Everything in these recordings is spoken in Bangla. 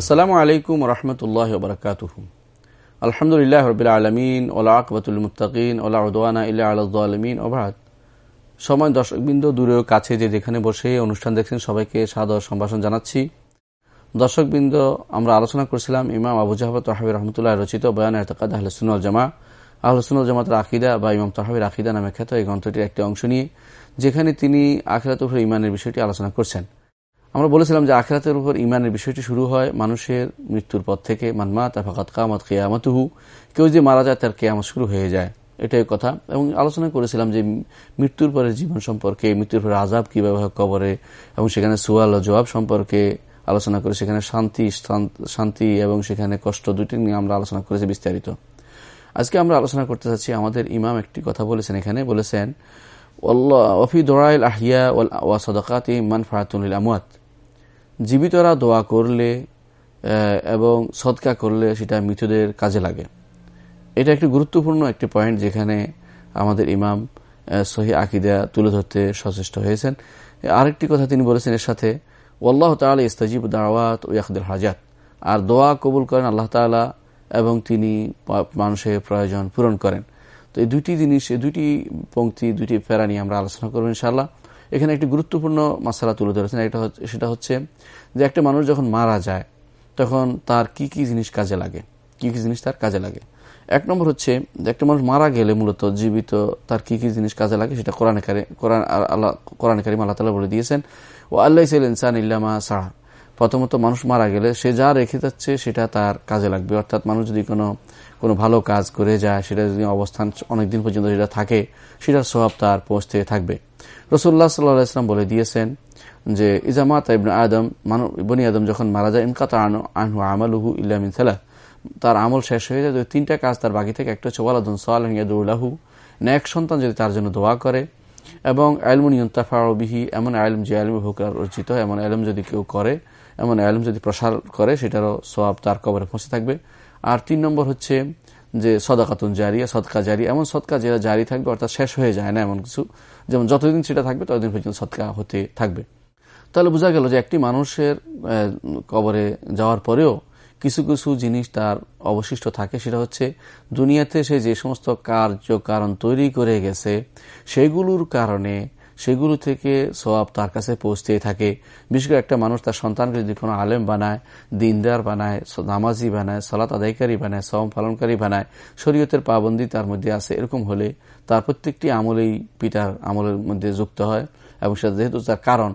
আসসালামু আলাইকুম রহমতুল্লাহ বরকাতুহ। আলহামদুলিল্লাহ রবিল আলমিন ওলা আকবতুল মুতাকিন ওলা উদওয়ানা ইল্লা আলমিন ওবাদ সময় দর্শকবৃন্দ দূরেও কাছে যে যেখানে বসে অনুষ্ঠান দেখছেন, সবাইকে সাদর সম্ভাষণ জানাচ্ছি। দর্শকবৃন্দ, আমরা আলোচনা করছিলাম ইমাম আবু জাহাবত তাহাবি রহমতুল্লাহ রচিত বয়ান এতকাদ আহলসুল জামা আহলসুল জামাতের আকিদা বা ইমাম তাহাবির আকিদা নামে খ্যাত এই গ্রন্থটির একটি অংশ নিয়ে, যেখানে তিনি আখিরাত ইমানের বিষয়টি আলোচনা করছেন। আমরা বলেছিলাম যে আখেরাতের উপর ইমানের বিষয়টি শুরু হয় মানুষের মৃত্যুর পর থেকে। মানমা তার ফাকাত কামাত কেয়ামতুহু। কেউ যে মারা যায় তার কেয়ামত শুরু হয়ে যায়। এটাই কথা। এবং আলোচনা করেছিলাম যে মৃত্যুর পরে জীবন সম্পর্কে, মৃত্যুর পরে আজাব কীভাবে কবরে, এবং সেখানে সুয়াল ও জবাব সম্পর্কে আলোচনা করে সেখানে শান্তি শান্তি এবং সেখানে কষ্ট দুটি নিয়ে আমরা আলোচনা করেছি বিস্তারিত। আজকে আমরা আলোচনা করতে চাচ্ছি আমাদের ইমাম একটি কথা বলেছেন এখানে। বলেছেন ওফি দোড়াইল আহিয়া ওয়া সদকাতি মান ফারাতুল আমুয়াত জীবিতরা দোয়া করলে এবং সৎকা করলে সেটা মৃতদের কাজে লাগে। এটা একটি গুরুত্বপূর্ণ একটি পয়েন্ট যেখানে আমাদের ইমাম সহি আকিদা তুলে ধরতে সচেষ্ট হয়েছেন। আরেকটি কথা তিনি বলেছেন এর সাথে ওল্লাহ তালা ইস্তাজিব দাওয়াত ও ইয়াকদুল হাজাত। আর দোয়া কবুল করেন আল্লাহ তালা এবং তিনি মানুষের প্রয়োজন পূরণ করেন। তো এই দুটি জিনিস, এই দুটি পঙ্ক্তি দুটি ফেরা নিয়ে আমরা আলোচনা করব ইনশাল্লাহ এখানে একটি গুরুত্বপূর্ণ মশালা তুলে ধরেছেন একটা সেটা হচ্ছে যে একটা মানুষ যখন মারা যায়, তখন তার কি কি জিনিস কাজে লাগে? কি কি জিনিস তার কাজে লাগে? এক নম্বর হচ্ছে একটা মানুষ মারা গেলে মূলত জীবিত তার কি কি জিনিস কাজে লাগে সেটা কোরআন কোরআন, আল্লাহ, কোরআন কারিম আল্লাহ তালা বলে দিয়েছেন ও আল্লাহ ইনসান ইল্লামা সাহা প্রথমত মানুষ মারা গেলে সে যা রেখে যাচ্ছে সেটা তার কাজে লাগবে। অর্থাৎ মানুষ যদি কোনো কোনো ভালো কাজ করে যায়, সেটা যদি অবস্থান অনেকদিন পর্যন্ত যেটা থাকে, সেটার স্বভাব তার পৌঁছতে থাকবে। রসুল্লাহ সাল্লাহ ইসলাম বলে দিয়েছেন যে ইজামাত ইবন আদম মানব আদম যখন মারা যায়, ইনকাতা আনু, আনহু আমালুহু ইল্লামিন সালাহ তার আমল শেষ হয়ে যায় তিনটা কাজ তার বাকি থেকে, একটা হচ্ছে, ওয়ালাদুন সাল্লাহু ন্যাক সন্তান যদি তার জন্য দোয়া করে, এবং আলমুন ইয়ন্তাফারবিহি এমন আলম যে আলম হুকার অর্জিত এমন আলম যদি কেউ করে, এমন আলম যদি প্রসার করে, সেটারও সব তার কবরে পৌঁছে থাকবে। আর তিন নম্বর হচ্ছে যে সদাকাতুন জারিয়া, সদকা জারি এমন সদকা যেটা জারি থাকবে, অর্থাৎ শেষ হয়ে যায় না এমন কিছু। যেমন যতদিন সেটা থাকবে, ততদিন পর্যন্ত সদকা হতে থাকবে। তাহলে বোঝা গেল যে একটি মানুষের কবরে যাওয়ার পরেও কিছু কিছু জিনিস তার অবশিষ্ট থাকে। সেটা হচ্ছে দুনিয়াতে সে যে সমস্ত কার্য কারণ তৈরি করে গেছে, সেগুলোর কারণে সেগুলো থেকে সব তার কাছে পৌঁছতেই থাকে। বিশেষ করে একটা মানুষ তার সন্তানকে যদি কোনো আলেম বানায়, দিনদার বানায় নামাজি বানায়, সলাত আদায়কারী বানায় সম পালনকারী বানায়, শরীয়তের পাবন্দি তার মধ্যে আসে এরকম হলে তার প্রত্যেকটি আমলেই পিতার আমলের মধ্যে যুক্ত হয় এবং সেটা যেহেতু তার কারণ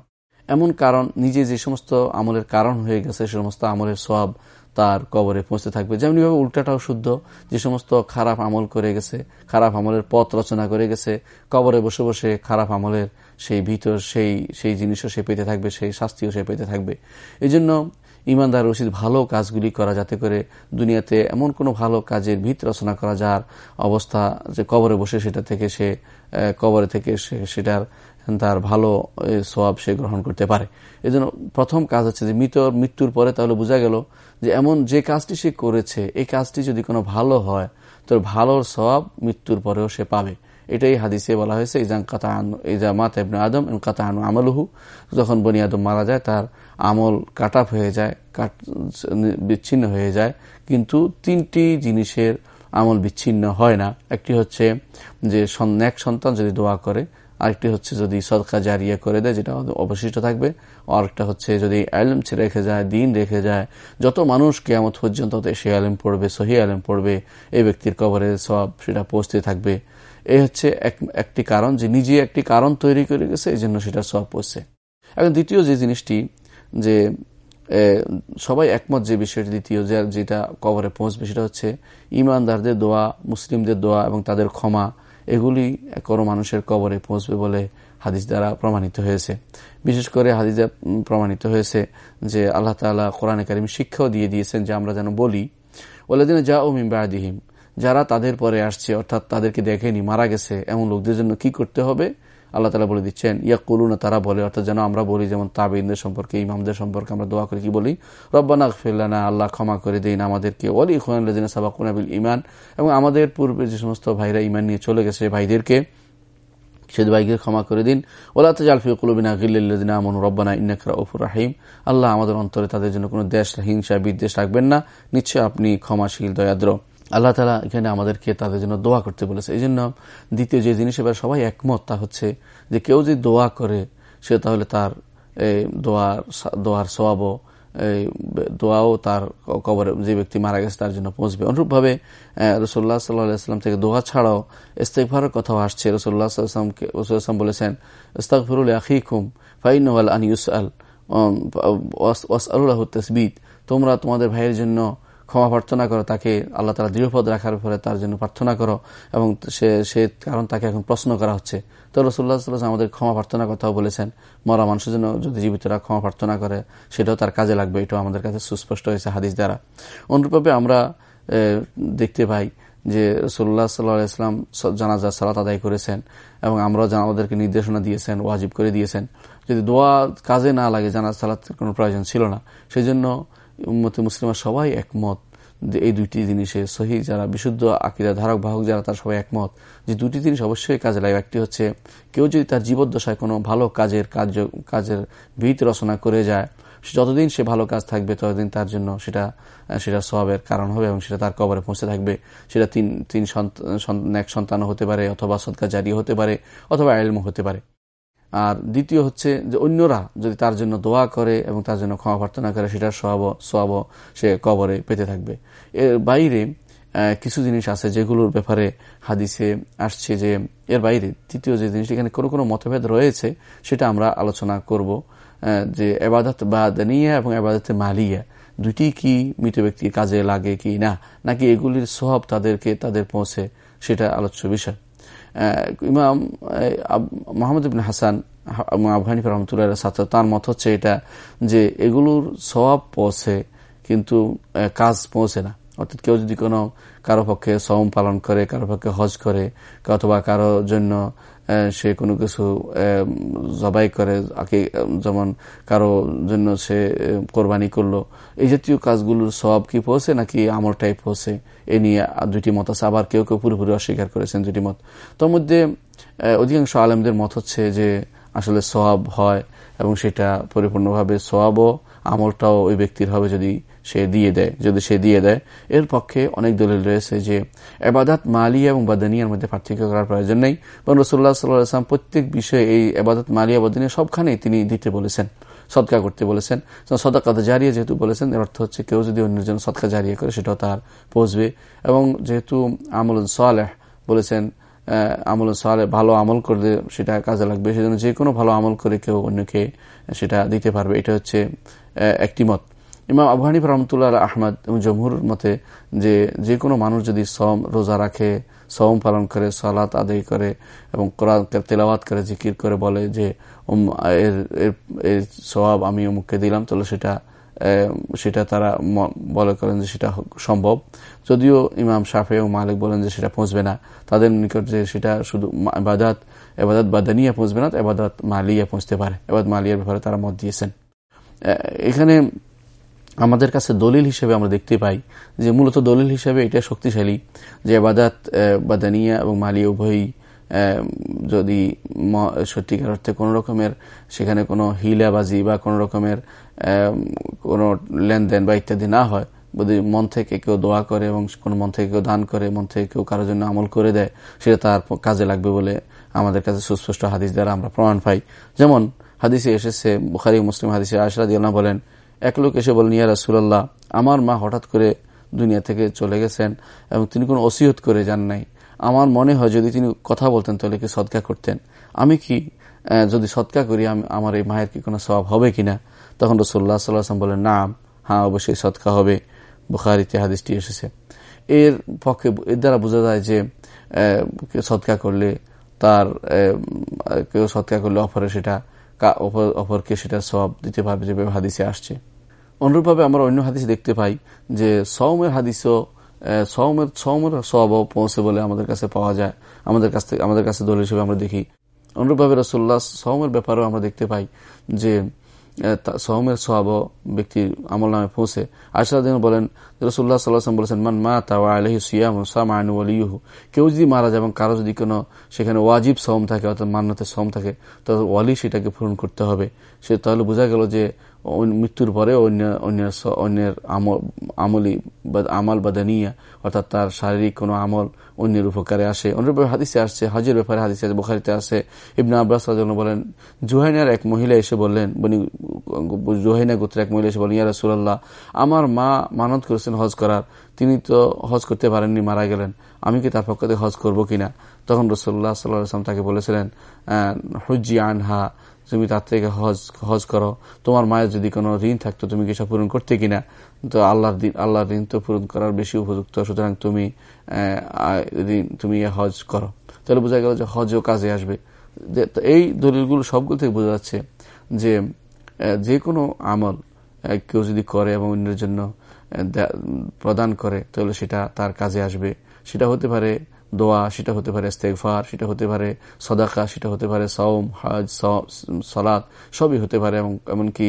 এমন কারণ, নিজে যে সমস্ত আমলের কারণ হয়ে গেছে, সে সমস্ত আমলের সব তার কবরে পৌঁছতে থাকবে। যেমনিভাবে উল্টাটাও শুদ্ধ, যে সমস্ত খারাপ আমল করে গেছে, খারাপ আমলের পথ রচনা করে গেছে, কবরে বসে বসে খারাপ আমলের সেই ভিতর, সেই সেই জিনিসও সে পেতে থাকবে, সেই শাস্তিও সে পেতে থাকবে। এই জন্য ইমানদার উচিত ভালো কাজগুলি করা যাতে করে দুনিয়াতে এমন কোনো ভালো কাজের ভিত রচনা করা যার অবস্থা যে কবরে বসে সেটা থেকে সে কবরে থেকে সে, সেটার তার ভালো সোয়াব সে গ্রহণ করতে পারে। এই প্রথম কাজ হচ্ছে যে মৃত, মৃত্যুর পরে তাহলে বোঝা গেল যে এমন যে কাজটি সে করেছে, এই কাজটি যদি কোনো ভালো হয় তো ভালোর সব মৃত্যুর পরেও সে পাবে। এটাই হাদিসে বলা হয়েছে ইজান কাতা ইজা মাত এবনে আদম এবং কাতা আনু আমলহু। যখন বনি আদম মারা যায়, তার আমল কাট হয়ে যায়, কাট, বিচ্ছিন্ন হয়ে যায়। কিন্তু তিনটি জিনিসের আমল বিচ্ছিন্ন হয় না। একটি হচ্ছে যে এক সন্তান যদি দোয়া করে আরেকটি হচ্ছে যদি সদকা জারিয়া করে দেয়, যেটা অবশিষ্ট থাকবে। আরেকটা হচ্ছে যদি আলম রেখে যায়, দিন রেখে যায়, যত মানুষ কেমন পর্যন্ত সে আলম পড়বে, সহি আলম পড়বে, এই ব্যক্তির কবরে সব সেটা পৌঁছতে থাকবে। এই হচ্ছে একটি কারণ যে নিজে একটি কারণ তৈরি করে গেছে এই জন্য সেটা সব পড়ছে এখন দ্বিতীয় যে জিনিসটি, যে সবাই একমত যে বিষয়টি দ্বিতীয়, যে, যেটা কবরে পৌঁছবে, সেটা হচ্ছে ইমানদারদের দোয়া, মুসলিমদের দোয়া এবং তাদের ক্ষমা। এগুলি কোনো মানুষের কবরে পৌঁছবে বলে হাদিস দ্বারা প্রমাণিত হয়েছে। বিশেষ করে হাদিস প্রমাণিত হয়েছে যে আল্লাহ তালা কোরআনে কারিম শিক্ষাও দিয়ে দিয়েছেন যে আমরা যেন বলি দিন যা ওমিম মিম্বাদিহিম যারা তাদের পরে আসছে, অর্থাৎ তাদেরকে দেখেনি, মারা গেছে, এমন লোকদের জন্য কি করতে হবে? আল্লাহ তালা বলে দিচ্ছেন ইয়া না তারা বলে, অর্থাৎ যেন আমরা বলি, যেমন তাবিনদের সম্পর্কে, ইমামদের সম্পর্কে আমরা দোয়া করে, কি বলি? রব্বানা ফেল্লানা আল্লাহ ক্ষমা করে দিন আমাদেরকে। অলি খোয়ান সাবাকুনাবিল ইমান এবং আমাদের পূর্বে যে সমস্ত ভাইরা ইমান নিয়ে চলে গেছে, ভাইদেরকে সে ভাইকে ক্ষমা করে দিন। ওলা তো জালফি কুলবিনা গিল্লিনা আমন, রব্বানা ইন্নাকরা ওফুর রাহিম। আল্লাহ আমাদের অন্তরে তাদের জন্য কোনো দেশ, হিংসা, বিদ্বেষ রাখবেন না। নিশ্চয় আপনি ক্ষমাশীল, দয়াদ্র। আল্লাহ তালা এখানে আমাদেরকে তাদের জন্য দোয়া করতে বলেছে। এই জন্য দ্বিতীয় যে জিনিস, এবার সবাই একমত, তা হচ্ছে যে কেউ যদি দোয়া করে, সে তাহলে তার দোয়ার দোয়ার সোয়াবও দোয়াও তার কবরে যে ব্যক্তি মারা গেছে তার জন্য পৌঁছবে। অনুরূপভাবে রসোল্লা সাল্লাহাম থেকে দোয়া ছাড়াও ইস্তেকফারের কথাও আসছে। রসোল্লা সাল্লামকে রসুলাম বলেছেন ইস্তাকফরুল আখিকুম ফাইন আন ইউস আল ওয়াস তসবিদ তোমরা তোমাদের ভাইয়ের জন্য ক্ষমা প্রার্থনা করো, তাকে আল্লাহ তালা দৃঢ়পদ রাখার ফলে তার জন্য প্রার্থনা করো এবং সে সে কারণ তাকে এখন প্রশ্ন করা হচ্ছে। তো রসুল্লাহ সাল্লাহ আমাদের ক্ষমা প্রার্থনার কথাও বলেছেন। মরা মানুষের জন্য যদি জীবিতরা ক্ষমা প্রার্থনা করে, সেটাও তার কাজে লাগবে, এটাও আমাদের কাছে সুস্পষ্ট হয়েছে হাদিস দ্বারা। অনুরূপভাবে আমরা দেখতে পাই যে রসুল্লাহ সাল্লাহ ইসলাম জানাজা, সালাত আদায় করেছেন এবং আমরাও আমাদেরকে নির্দেশনা দিয়েছেন, ওয়াজিব করে দিয়েছেন। যদি দোয়া কাজে না লাগে, জানাজ, সালাতের কোনো প্রয়োজন ছিল না। সেই জন্য উম্মতে মুসলিমা সবাই একমত এই দুইটি জিনিসে সহি, যারা বিশুদ্ধ আকিরা ধারক বাহক, যারা তার সবাই একমত যে দুটি জিনিস অবশ্যই কাজে লাগে। একটি হচ্ছে, কেউ যদি তার জীবদ্দশায় কোনো ভালো কাজের কার্য, কাজের ভিত রচনা করে যায়, যতদিন সে ভালো কাজ থাকবে, ততদিন তার জন্য সেটা সেটা স্বভাবের কারণ হবে এবং সেটা তার কবরে পৌঁছে থাকবে। সেটা তিন তিন সন্তান এক সন্তান হতে পারে অথবা সৎকার জারি হতে পারে অথবা আইলম হতে পারে। আর দ্বিতীয় হচ্ছে যে অন্যরা যদি তার জন্য দোয়া করে এবং তার জন্য ক্ষমা প্রার্থনা করে সেটার সব সব সে কবরে পেতে থাকবে। এর বাইরে কিছু জিনিস আছে যেগুলোর ব্যাপারে হাদিসে আসছে যে এর বাইরে তৃতীয় যে জিনিস এখানে কোনো কোনো মতভেদ রয়েছে, সেটা আমরা আলোচনা করব যে এবাদত বা দানিয়া এবং এবাদতে মালিয়া দুটি কি মৃত ব্যক্তির কাজে লাগে কি না, নাকি এগুলির সব তাদেরকে, তাদের পৌঁছে, সেটা আলোচ্য বিষয়। ইমাম মোহাম্মদ ইবিন হাসান আফগানি রহমতুল্লাহ ছাত্র তার মত হচ্ছে এটা যে এগুলোর স্বভাব পৌঁছে কিন্তু কাজ পৌঁছে না। অর্থাৎ কেউ যদি কোনো কারও পক্ষে সম পালন করে, কারও পক্ষে হজ করে, অথবা কারও জন্য সে কোনো কিছু জবাই করে যেমন কারও জন্য সে কোরবানি করল। এই জাতীয় কাজগুলোর সব কি পৌঁছে নাকি আমল টাইপ পৌঁছে এ নিয়ে দুটি মত আছে। আবার কেউ কেউ পুরোপুরি অস্বীকার করেছেন দুটি মত। তোর মধ্যে অধিকাংশ আলেমদের মত হচ্ছে যে আসলে সব হয় এবং সেটা পরিপূর্ণভাবে সবও আমলটাও ওই ব্যক্তির হবে যদি সে দিয়ে দেয়, যদি সে দিয়ে দেয়। এর পক্ষে অনেক দলিল রয়েছে যে এবাদাত মালিয়া এবং বাদানিয়ার মধ্যে পার্থক্য করার প্রয়োজন নেই। এবং রসুল্লাহ সাল্লাম প্রত্যেক বিষয়ে এই এবাদাত মালিয়া বাদানিয়া সবখানেই তিনি দিতে বলেছেন সৎকা করতে বলেছেন। সদাকাত জারিয়া যেহেতু বলেছেন, এর অর্থ হচ্ছে কেউ যদি অন্যের জন্য সৎকা জারিয়া করে সেটাও তার পৌঁছবে। এবং যেহেতু আমল সালেহ বলেছেন আমল সালে ভালো আমল করলে সেটা কাজে লাগবে। সেজন্য যে কোনো ভালো আমল করে কেউ অন্যকে সেটা দিতে পারবে। এটা হচ্ছে একটি মত। ইমাম আবহানিফ রহমতুল্লাহ আহমদ জমহুর মতে যে যে কোনো মানুষ যদি সম রোজা রাখে সম পালন করে, সালাত আদায় করে এবং কোরআন তেলাওয়াত করে, জিকির করে বলে যে এর এর সবাব আমি অমুককে দিলাম তাহলে সেটা সেটা তারা বলে করেন যে সেটা সম্ভব। যদিও ইমাম শাফে ও মালিক বলেন যে সেটা পৌঁছবে না। তাদের নিকট যে সেটা শুধু এবাদাত এবাদাত বাদানিয়া পৌঁছবে না এবাদাত মালিয়া পৌঁছতে পারে। এবাদ মালিয়ার ব্যাপারে তারা মত দিয়েছেন। এখানে আমাদের কাছে দলিল হিসেবে আমরা দেখতে পাই যে মূলত দলিল হিসেবে এটা শক্তিশালী যে এবাদাত বাদানিয়া এবং মালিয়া উভয়ই যদি সত্যিকার অর্থে কোনো রকমের সেখানে কোনো হিলাবাজি বা কোনো রকমের কোনো লেনদেন বা ইত্যাদি না হয়, যদি মন থেকে কেউ দোয়া করে এবং কোনো মন থেকে কেউ দান করে, মন থেকে কেউ কারোর জন্য আমল করে দেয়, সেটা তার কাজে লাগবে বলে আমাদের কাছে সুস্পষ্ট হাদিস দ্বারা আমরা প্রমাণ পাই। যেমন হাদিসে এসেছে, বুখারি মুসলিম হাদিসে আশরাদ বলেন, এক লোক এসে বলেন ইয়া রাসুলাল্লাহ, আমার মা হঠাৎ করে দুনিয়া থেকে চলে গেছেন এবং তিনি কোনো ওসিয়ত করে যান নাই। আমার মনে হয় যদি তিনি কথা বলতেন, তাহলে কি সৎকা করতেন? আমি কি যদি সৎকা করি আমার এই মায়ের কি কোনো স্বভাব হবে কিনা? তখন রসোল্লা সাল্লাম বলেন, নাম হ্যাঁ অবশ্যই সৎকা হবে। বুখারিতে হাদিসটি এসেছে। এর পক্ষে, এর দ্বারা বোঝা যায় যে সৎকা করলে তার কেউ সৎকা করলে অফারে সেটা অপরকে সেটা সব দিতে পারবে, যেভাবে হাদিসে আসছে। অনুরূপভাবে আমরা অন্য হাদিসে দেখতে পাই যে সৌমের হাদিসও সৌমের সৌমের সব পৌঁছে বলে আমাদের কাছে পাওয়া যায়। আমাদের কাছ থেকে, আমাদের কাছে দল হিসেবে আমরা দেখি। অনুরূপভাবে রসোল্লা সৌমের ব্যাপারেও আমরা দেখতে পাই যে সহমের সহাব ব্যক্তির আমল নামে পৌঁছে। আয়সাদিন বলেন রসুল্লাহ সাল্লাহাম বলেছেন, মান মা তাওয়া আলহি সিয়াম সাম সামায়নু আলিহু কেউ যদি মারা যায় এবং কারও যদি কোনো সেখানে ওয়াজিব সহম থাকে অর্থাৎ মান্যতের সহম থাকে তাহলে ওয়ালি সেটাকে পূরণ করতে হবে। সে তাহলে বোঝা গেল যে মৃত্যুর পরে অন্য অন্যের অন্যের আমলি, আমল বা দানিয়া অর্থাৎ তার শারীরিক কোনো আমল অন্যের উপকারে আসে। অন্যভাবে হাদিসে আসছে, হজের ব্যাপারে হাদিসে আছে, বোখারিতে আসে। ইবনা আব্বাস বলেন, জুহাইনার এক মহিলা এসে বললেন, বনি, জুহাইনা গোত্রের এক মহিলা এসে বলেন ইয়া রাসুল্লাহ আমার মা মানত করেছেন হজ করার, তিনি তো হজ করতে পারেননি, মারা গেলেন, আমি কি তার পক্ষ থেকে হজ করব কিনা? তখন রসুল্লাহ সাল্লাম তাকে বলেছিলেন হুজি আনহা তুমি তার থেকে হজ হজ করো। তোমার মায়ের যদি কোনো ঋণ থাকতো, তুমি কি সব পূরণ করতে কিনা? তো আল্লাহর দিন, আল্লাহর ঋণ তো পূরণ করার বেশি উপযুক্ত। সুতরাং তুমি তুমি হজ করো। তাহলে বোঝা গেল যে হজও কাজে আসবে। এই দলিলগুলো সবগুলো থেকে বোঝা যাচ্ছে যে যে কোনো আমল কেউ যদি করে এবং অন্যের জন্য প্রদান করে, তাহলে সেটা তার কাজে আসবে। সেটা হতে পারে দোয়া, সেটা হতে পারে ইস্তেকফার সেটা হতে পারে সদাকা, সেটা হতে পারে সৌম হজ সলাদ সবই হতে পারে এবং এমনকি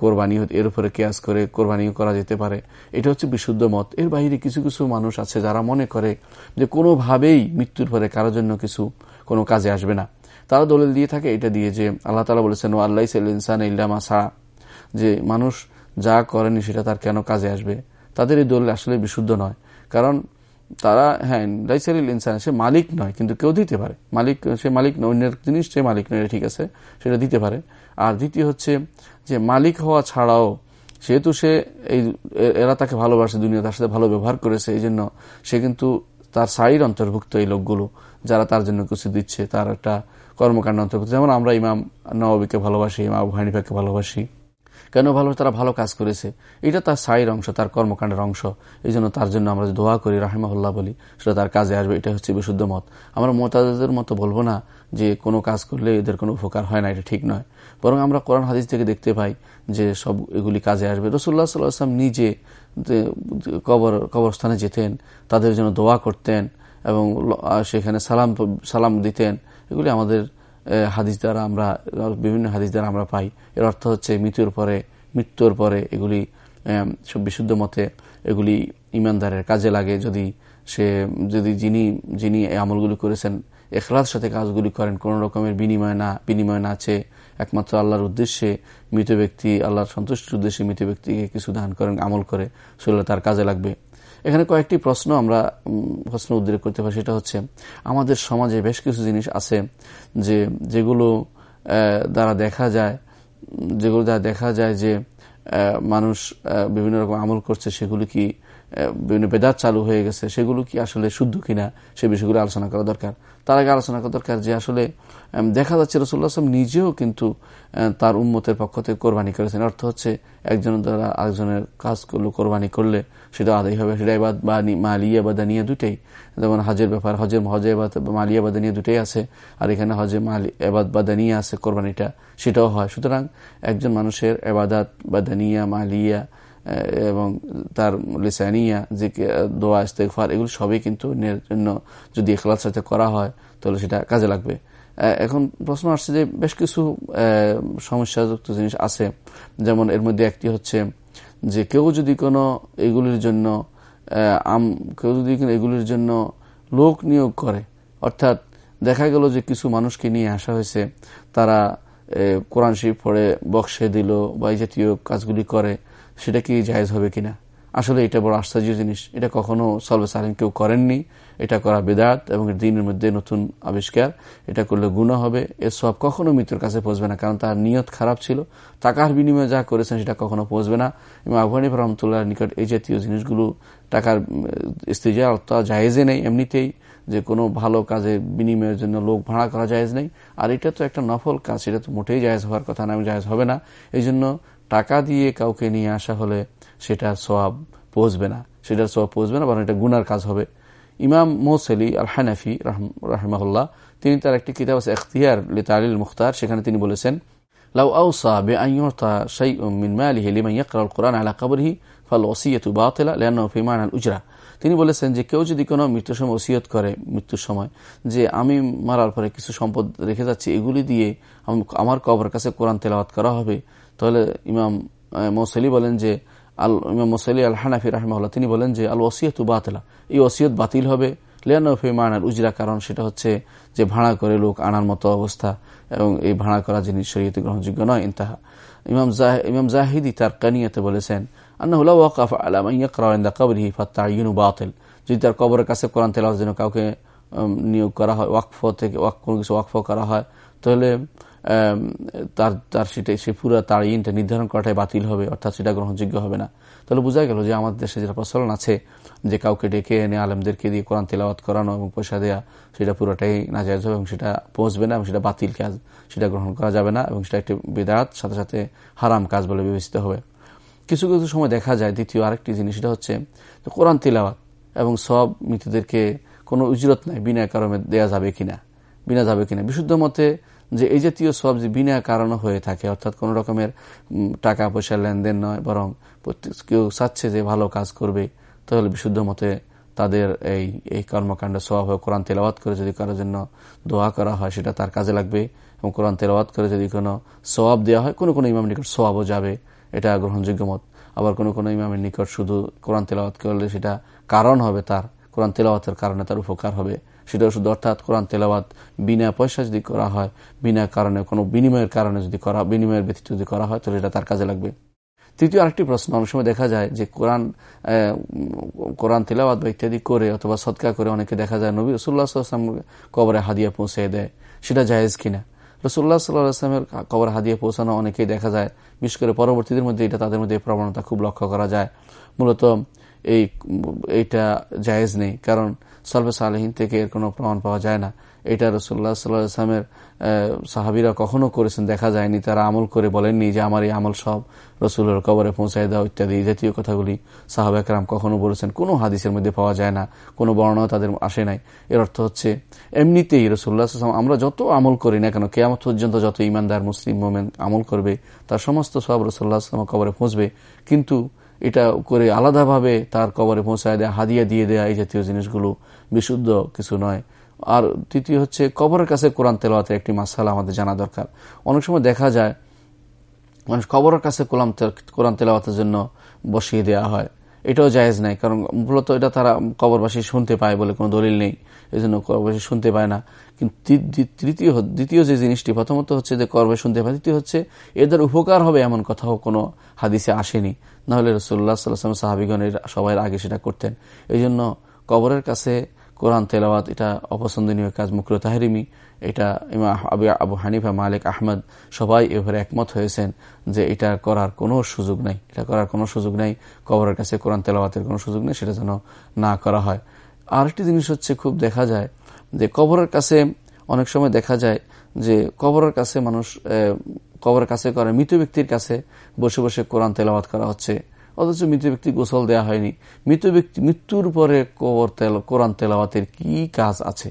কোরবানি এর উপরে কেয়াস করে কোরবানিও করা যেতে পারে। এটা হচ্ছে বিশুদ্ধ মত। এর বাইরে কিছু কিছু মানুষ আছে যারা মনে করে যে কোনোভাবেই মৃত্যুর পরে কারোর জন্য কিছু কোনো কাজে আসবে না। তারা দলিল দিয়ে থাকে, এটা দিয়ে যে আল্লাহ তালা বলেছেন ও আল্লাহ ইনসান ইল্লামা সারা যে মানুষ যা করেনি সেটা তার কেন কাজে আসবে? তাদের এই দলিল আসলে বিশুদ্ধ নয়। কারণ তারা হ্যাঁ লাইসারিল ইনসান সে মালিক নয়, কিন্তু কেউ দিতে পারে। মালিক, সে মালিক নয়, অন্যের জিনিস সে মালিক নয় ঠিক আছে, সেটা দিতে পারে। আর দ্বিতীয় হচ্ছে যে মালিক হওয়া ছাড়াও সেহেতু সে এই এরা তাকে ভালোবাসে দুনিয়া তার সাথে ভালো ব্যবহার করেছে, এই জন্য সে কিন্তু তার সাইড অন্তর্ভুক্ত এই লোকগুলো, যারা তার জন্য কিছু দিচ্ছে, তার একটা কর্মকাণ্ড অন্তর্ভুক্ত। যেমন আমরা ইমাম নবাবিকে ভালোবাসি, ইমাম হানিফাকে ভালোবাসি। কেন ভালো? তারা ভালো কাজ করেছে। এটা তার সাইর অংশ, তার কর্মকাণ্ডের অংশ। এই জন্য তার জন্য আমরা দোয়া করি, রাহিমাহুল্লাহ বলি, সেটা তার কাজে আসবে, এটা হচ্ছে বিশুদ্ধ মত। আমরা মোতাদের মতো বলব না যে কোনো কাজ করলে এদের কোনো উপকার হয় না, এটা ঠিক নয়। বরং আমরা কোরআন হাদিস থেকে দেখতে পাই যে সব এগুলি কাজে আসবে। রসুল্লাহ সাল্লাম নিজে কবর, কবরস্থানে যেতেন, তাদের জন্য দোয়া করতেন এবং সেখানে সালাম সালাম দিতেন। এগুলি আমাদের হাদিস দ্বারা আমরা, বিভিন্ন হাদিস দ্বারা আমরা পাই। এর অর্থ হচ্ছে মৃত্যুর পরে মৃত্যুর পরে এগুলি সব বিশুদ্ধ মতে এগুলি ইমানদারের কাজে লাগে। যদি সে, যদি যিনি যিনি এই আমলগুলি করেছেন এখলার সাথে কাজগুলি করেন, কোন রকমের বিনিময় না বিনিময় না আছে একমাত্র আল্লাহর উদ্দেশ্যে মৃত ব্যক্তি, আল্লাহর সন্তুষ্টির উদ্দেশ্যে মৃত ব্যক্তিকে কিছু দান করেন, আমল করে, সেগুলো তার কাজে লাগবে। এখানে কয়েকটি প্রশ্ন আমরা প্রশ্ন উদ্রেক করতে পারি। সেটা হচ্ছে, আমাদের সমাজে বেশ কিছু জিনিস আছে যে, যেগুলো দ্বারা দেখা যায়, যেগুলো দ্বারা দেখা যায় যে মানুষ বিভিন্ন রকম আমল করছে, সেগুলো কি বিভিন্ন বেদাত চালু হয়ে গেছে, সেগুলো কি আসলে শুদ্ধ কিনা, সে বিষয়গুলো আলোচনা করা দরকার। তার আগে আলোচনা করা দরকার যে, আসলে দেখা যাচ্ছে রসুল্লাহ আসলাম নিজেও কিন্তু তার উন্মতের পক্ষ থেকে কোরবানি করেছেন। অর্থ হচ্ছে একজনের দ্বারা আরেকজনের কাজ করল কোরবানি করলে সেটা আদায় হবে, সেটা এবার বা মালিয়া বা দানিয়া দুটাই যেমন হজের ব্যাপার, হজের হজে মালিয়া বা দানিয়া দুটাই আছে, আর এখানে হজে মালি, এবাদ বা দানিয়া আছে, কোরবানিটা, সেটাও হয়। সুতরাং একজন মানুষের এবাদাত বা দানিয়া, মালিয়া এবং তার লিসানিয়া যে দোয়া ইস্তেকফার এগুলো সবই কিন্তু জন্য যদি এখলার সাথে করা হয়, তাহলে সেটা কাজে লাগবে। এখন প্রশ্ন আসছে যে বেশ কিছু সমস্যাযুক্ত জিনিস আছে। যেমন এর মধ্যে একটি হচ্ছে যে কেউ যদি কোনো এগুলির জন্য আম, কেউ যদি এগুলির জন্য লোক নিয়োগ করে, অর্থাৎ দেখা গেল যে কিছু মানুষকে নিয়ে আসা হয়েছে, তারা কোরআন শিব পড়ে বক্সে দিল বা এই জাতীয় কাজগুলি করে, সেটা কি জায়জ হবে কিনা? আসলে এটা বড় আশ্চর্য জিনিস। এটা কখনো সলবে সালিম কেউ করেননি। এটা করা বেদাত এবং দিনের মধ্যে নতুন আবিষ্কার। এটা করলে গুণা হবে। এর সব কখনো মৃত্যুর কাছে পৌঁছবে না, কারণ তার নিয়ত খারাপ ছিল। টাকার বিনিময়ে যা করেছেন সেটা কখনো পৌঁছবে না। এবং আফগানিফ রহমতুল্লাহ নিকট এই জাতীয় জিনিসগুলো টাকার স্ত্রীজা অর্থ জায়েজে নেই এমনিতেই, যে কোনো ভালো কাজে বিনিময়ের জন্য লোক ভাড়া করা জায়েজ নেই। আর এটা তো একটা নফল কাজ, সেটা তো মোটেই জায়েজ হওয়ার কথা না জায়েজ হবে না। এই জন্য টাকা দিয়ে কাউকে নিয়ে আসা হলে সেটা সোয়াব পৌঁছবে না। সেটার সোয়াব পৌঁছবে না, বরং এটা গুনার কাজ হবে। ইমাম মোসেলি আল হানাফি রাহমাহুল্লাহ, তিনি তার একটি কিতাব আছে এখতিয়ার লিতাল মুখতার, সেখানে তিনি বলেছেন, লাউ আলা উজরা। তিনি বলেছেন যে, কেউ যদি কোনো মৃত্যুর সময় ওসিয়ত করে, মৃত্যুর সময়, যে আমি মারার পরে কিছু সম্পদ রেখে যাচ্ছি, এগুলি দিয়ে আমার কবর কাছে কোরআন তেলাওয়াত করা হবে, তাহলে ইমাম মৌসলি বলেন যে আল ইমাম মোসলি আল হানাফি রাহমাল্লাহ তিনি বলেন যে আল ওসিয়ত বাতলা। এই ওসিয়ত বাতিল হবে লিয়ানফি মানার উজরা, কারণ সেটা হচ্ছে যে ভাড়া করে লোক আনার মতো অবস্থা এবং এই ভাড়া করা জিনিস শরীয়তে গ্রহণযোগ্য নয়, ইন্তাহা। ইমাম ইমাম জাহিদি তার কানিয়াতে বলেছেন আন্নাহুল্লাহ ওয়াকাফ আলাম ইয়াকরা কবরিহি ফাত্তাইনু বাতিল। যদি তার কবরের কাছে কোরআন তেলাওয়ার জন্য কাউকে নিয়োগ করা হয়, ওয়াকফ থেকে কোনো কিছু ওয়াকফ করা হয়, তাহলে তার তার সেটা সে পুরো তার ইনটা নির্ধারণ করাটাই বাতিল হবে, অর্থাৎ সেটা গ্রহণযোগ্য হবে না। তাহলে বোঝা গেল যে আমাদের দেশে যেটা প্রচলন আছে, যে কাউকে ডেকে এনে আলমদেরকে দিয়ে কোরআন তেলাওয়াত করানো এবং পয়সা দেওয়া সেটা পুরোটাই নাজায়জ হবে এবং সেটা পৌঁছবে না এবং সেটা বাতিল কাজ, সেটা গ্রহণ করা যাবে না এবং সেটা একটি বেদাত, সাথে সাথে হারাম কাজ বলে বিবেচিত হবে। কিছু কিছু সময় দেখা যায়, দ্বিতীয় আরেকটি জিনিস, সেটা হচ্ছে কোরআন তেলাওয়াত এবং সব মৃতদেরকে কোনো উজরত নাই, বিনা কারণে দেয়া যাবে কিনা, বিনা যাবে কিনা। বিশুদ্ধ মতে যে এই জাতীয় সব যে বিনা কারণে হয়ে থাকে, অর্থাৎ কোন রকমের টাকা পয়সার লেনদেন নয়, বরং কেউ চাচ্ছে যে ভালো কাজ করবে, তাহলে বিশুদ্ধ মতে তাদের এই এই কর্মকাণ্ড স্বভাব কোরআন তেলাওয়াত করে যদি কারোর জন্য দোয়া করা হয়, সেটা তার কাজে লাগবে, এবং কোরআন তেলাওয়াত করে যদি কোনো সবাব দেওয়া হয়, কোনো কোনো ইমাম নিকট সবাবও যাবে, এটা গ্রহণযোগ্য মত। আবার কোনো কোনো ইমামের নিকট শুধু কোরআন তেলাওয়াত করলে সেটা কারণ হবে তার কোরআন তেলাওয়াতের কারণে তার উপকার হবে। সেটা শুধু অর্থাৎ কোরআন তেলাওয়াত বিনা পয়সা যদি করা হয়, বিনা কারণে, কোনো বিনিময়ের কারণে যদি করা, বিনিময়ের ব্যতীত যদি করা হয়, তাহলে এটা তার কাজে লাগবে। তৃতীয় আরেকটি প্রশ্ন, অনেক সময় দেখা যায় যে কোরআন কোরআন তেলাওয়াত বা ইত্যাদি করে অথবা সৎকা করে অনেকে দেখা যায় নবী রসুল্লাহাম কবরে হাদিয়া পৌঁছে দেয়। সেটা জায়েজ কিনা? রসুল্লাহ সাল্লাহামের কবর হাদিয়া পৌঁছানো অনেকেই দেখা যায়। বিশেষ করে পরবর্তীদের মধ্যে এটা তাদের মধ্যে প্রবণতা খুব লক্ষ্য করা যায়। মূলত এই, এইটা জায়েজ নেই। কারণ সলবে সালহীন থেকে এর কোনো প্রমাণ পাওয়া যায় না। এটা রসুল্লাহ সাল্লাহ ইসলামের সাহাবিরা কখনো করেছেন, দেখা যায়নি। তারা আমল করে বলেননি যে, আমার এই আমল সব রসুলের কবরে পৌঁছায় দেওয়া ইত্যাদি। জাতীয় কথাগুলি সাহাব একরাম কখনো বলেছেন। কোনো হাদিসের মধ্যে পাওয়া যায় না। কোনো বর্ণনা তাদের আসে নাই। এর অর্থ হচ্ছে, এমনিতেই রসুল্লাহ আসলাম আমরা যত আমল করি না কেন কেমন পর্যন্ত যত ইমানদার মুসলিম মোমেন আমল করবে, তার সমস্ত সব রসুল্লাহ আসলাম কবরে পৌঁছবে। কিন্তু এটা করে আলাদাভাবে তার কবরে পৌঁছায় দেয়া, হাদিয়া দিয়ে দেয়া এই জাতীয় জিনিসগুলো বিশুদ্ধ কিছু নয়। আর তৃতীয় হচ্ছে, কবরের কাছে কোরআন তেলাওয়াতের একটি মাসালা আমাদের জানা দরকার। অনেক সময় দেখা যায়, মানুষ কবরের কাছে কোলাম কোরআন তেলাওয়াতের জন্য বসিয়ে দেওয়া হয়। এটাও জায়েজ নাই, কারণ মূলত এটা তারা কবরবাসী শুনতে পায় বলে কোনো দলিল নেই। এই জন্য কবরবাসী শুনতে পায় না। কিন্তু তৃতীয় দ্বিতীয় যে জিনিসটি, প্রথমত হচ্ছে যে কবর শুনতে পায়, দ্বিতীয় হচ্ছে এদের উপকার হবে এমন কথাও কোনো হাদিসে আসেনি। নাহলে রসুল্লাহ সাল্লাম সাহাবিগণের সবাই আগে সেটা করতেন। এই জন্য কবরের কাছে কোরআন, তেলাওয়াত, এটা অপছন্দনীয় কাজ। মুকর তাহরিমি, এটা আবু আবু হানিফা, মালিক, আহমদ সবাই এভাবে একমত হয়েছেন যে এটা করার কোনো সুযোগ নাই। এটা করার কোনো সুযোগ নাই। কবরের কাছে কোরআন, তেলাওয়াতের কোনো সুযোগ নেই, সেটা যেন না করা হয়। আরেকটি জিনিস হচ্ছে খুব দেখা যায় যে কবরের কাছে অনেক সময় দেখা যায় যে কবরের কাছে মানুষ কবরের কাছে করে মৃত ব্যক্তির কাছে বসে বসে কোরআন তেলাওয়াত করা হচ্ছে। অথচ মৃত ব্যক্তি গোসল দেওয়া হয়নি। মৃত ব্যক্তি, মৃত্যুর পরে কবর তেল, কোরআন তেলাওয়াতের কি কাজ আছে?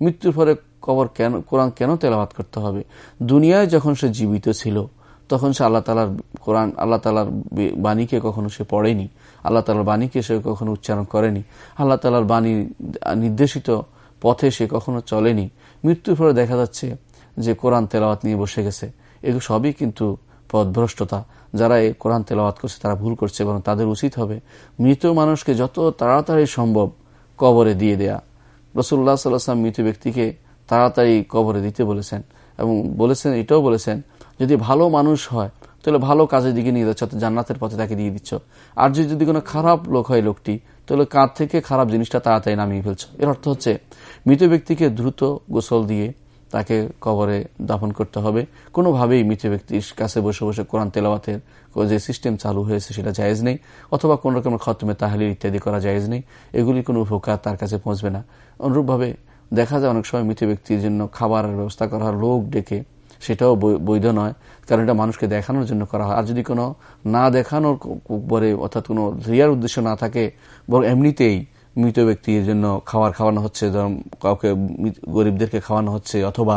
মৃত্যুর পরে কবর কেন, কোরআন কেন তেলাওয়াত করতে হবে? দুনিয়ায় যখন সে জীবিত ছিল, তখন সে আল্লাহ তালার কোরআন, আল্লাহ তালার বাণীকে কখনো সে পড়েনি। আল্লাহ তালার বাণীকে সে কখনো উচ্চারণ করেনি। আল্লাহ তালার বাণী নির্দেশিত পথে সে কখনো চলেনি। মৃত্যুর পরে দেখা যাচ্ছে যে কোরআন তেলাওয়াত নিয়ে বসে গেছে। এগুলো সবই কিন্তু পথভ্রষ্টতা। যারা এই কোরআন তেলাওয়াত করছে, তারা ভুল করছে এবং তাদের উচিত হবে মৃত মানুষকে যত তাড়াতাড়ি সম্ভব কবরে দিয়ে দেয়া। রসুল্লাহ সাল্লাম মৃত ব্যক্তিকে তাড়াতাড়ি কবরে দিতে বলেছেন এবং বলেছেন, এটাও বলেছেন, যদি ভালো মানুষ হয় তাহলে ভালো কাজের দিকে নিয়ে যাচ্ছ জান্নাতের পথে তাকে দিয়ে দিচ্ছ। আর যদি কোনো খারাপ লোক হয় লোকটি, তাহলে কাঁধ থেকে খারাপ জিনিসটা তাড়াতাড়ি নামিয়ে ফেলছ। এর অর্থ হচ্ছে, মৃত ব্যক্তিকে দ্রুত গোসল দিয়ে তাকে কবরে দাফন করতে হবে। কোনোভাবেই মৃত ব্যক্তির কাছে বসে বসে কোরআন তেলাওয়াতের যে সিস্টেম চালু হয়েছে সেটা জায়েজ নেই, অথবা কোন রকমের খতমে তাহলে ইত্যাদি করা জায়েজ নেই। এগুলি কোনো উপকার তার কাছে পৌঁছবে না। অনুরূপভাবে দেখা যায় অনেক সময় মৃত ব্যক্তির জন্য খাবারের ব্যবস্থা করা লোক ডেকে সেটাও বৈধ নয়। কারণ এটা মানুষকে দেখানোর জন্য করা হয়। আর যদি কোনো না দেখানোর পরে অর্থাৎ কোনো রিয়ার উদ্দেশ্য না থাকে, বরং এমনিতেই মৃত ব্যক্তির জন্য খাওয়ার খাওয়ানো হচ্ছে কাউকে গরিবদেরকে খাওয়ানো হচ্ছে, অথবা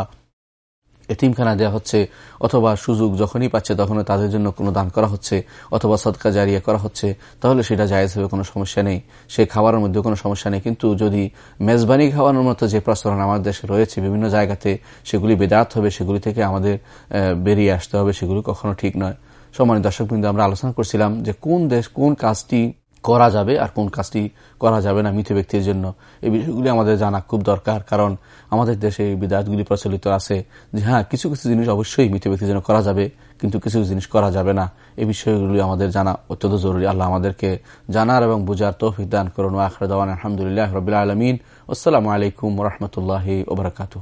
এতিমখানা দেওয়া হচ্ছে, অথবা সুযোগ যখনই পাচ্ছে তখন তাদের জন্য কোনো দান করা হচ্ছে, অথবা সদকা জারিয়া করা হচ্ছে, তাহলে সেটা জায়েজ হবে কোনো সমস্যা নেই। সে খাবারের মধ্যে কোনো সমস্যা নেই। কিন্তু যদি মেজবানি খাওয়ানোর মতো যে প্রচলন আমাদের দেশে রয়েছে বিভিন্ন জায়গাতে, সেগুলি বেদাত হবে, সেগুলি থেকে আমাদের বেরিয়ে আসতে হবে, সেগুলি কখনো ঠিক নয়। সম্মানিত দর্শক বিন্দু আমরা আলোচনা করছিলাম যে কোন দেশ কোন কাজটি করা যাবে আর কোন কাজটি করা যাবে না মৃত ব্যক্তির জন্য। এই বিষয়গুলি আমাদের জানা খুব দরকার, কারণ আমাদের দেশে এই বিদাতগুলি প্রচলিত আছে যে হ্যাঁ কিছু কিছু জিনিস অবশ্যই মৃত ব্যক্তির জন্য করা যাবে, কিন্তু কিছু জিনিস করা যাবে না। এই বিষয়গুলি আমাদের জানা অত্যন্ত জরুরি। আল্লাহ আমাদেরকে জানার এবং বুঝার তৌফিক দান করুন। আখর দেওয়ান আলহামদুলিল্লাহ রবিল আলমিন। আসসালামু আলাইকুম রহমতুল্লাহ ওবরাকাতু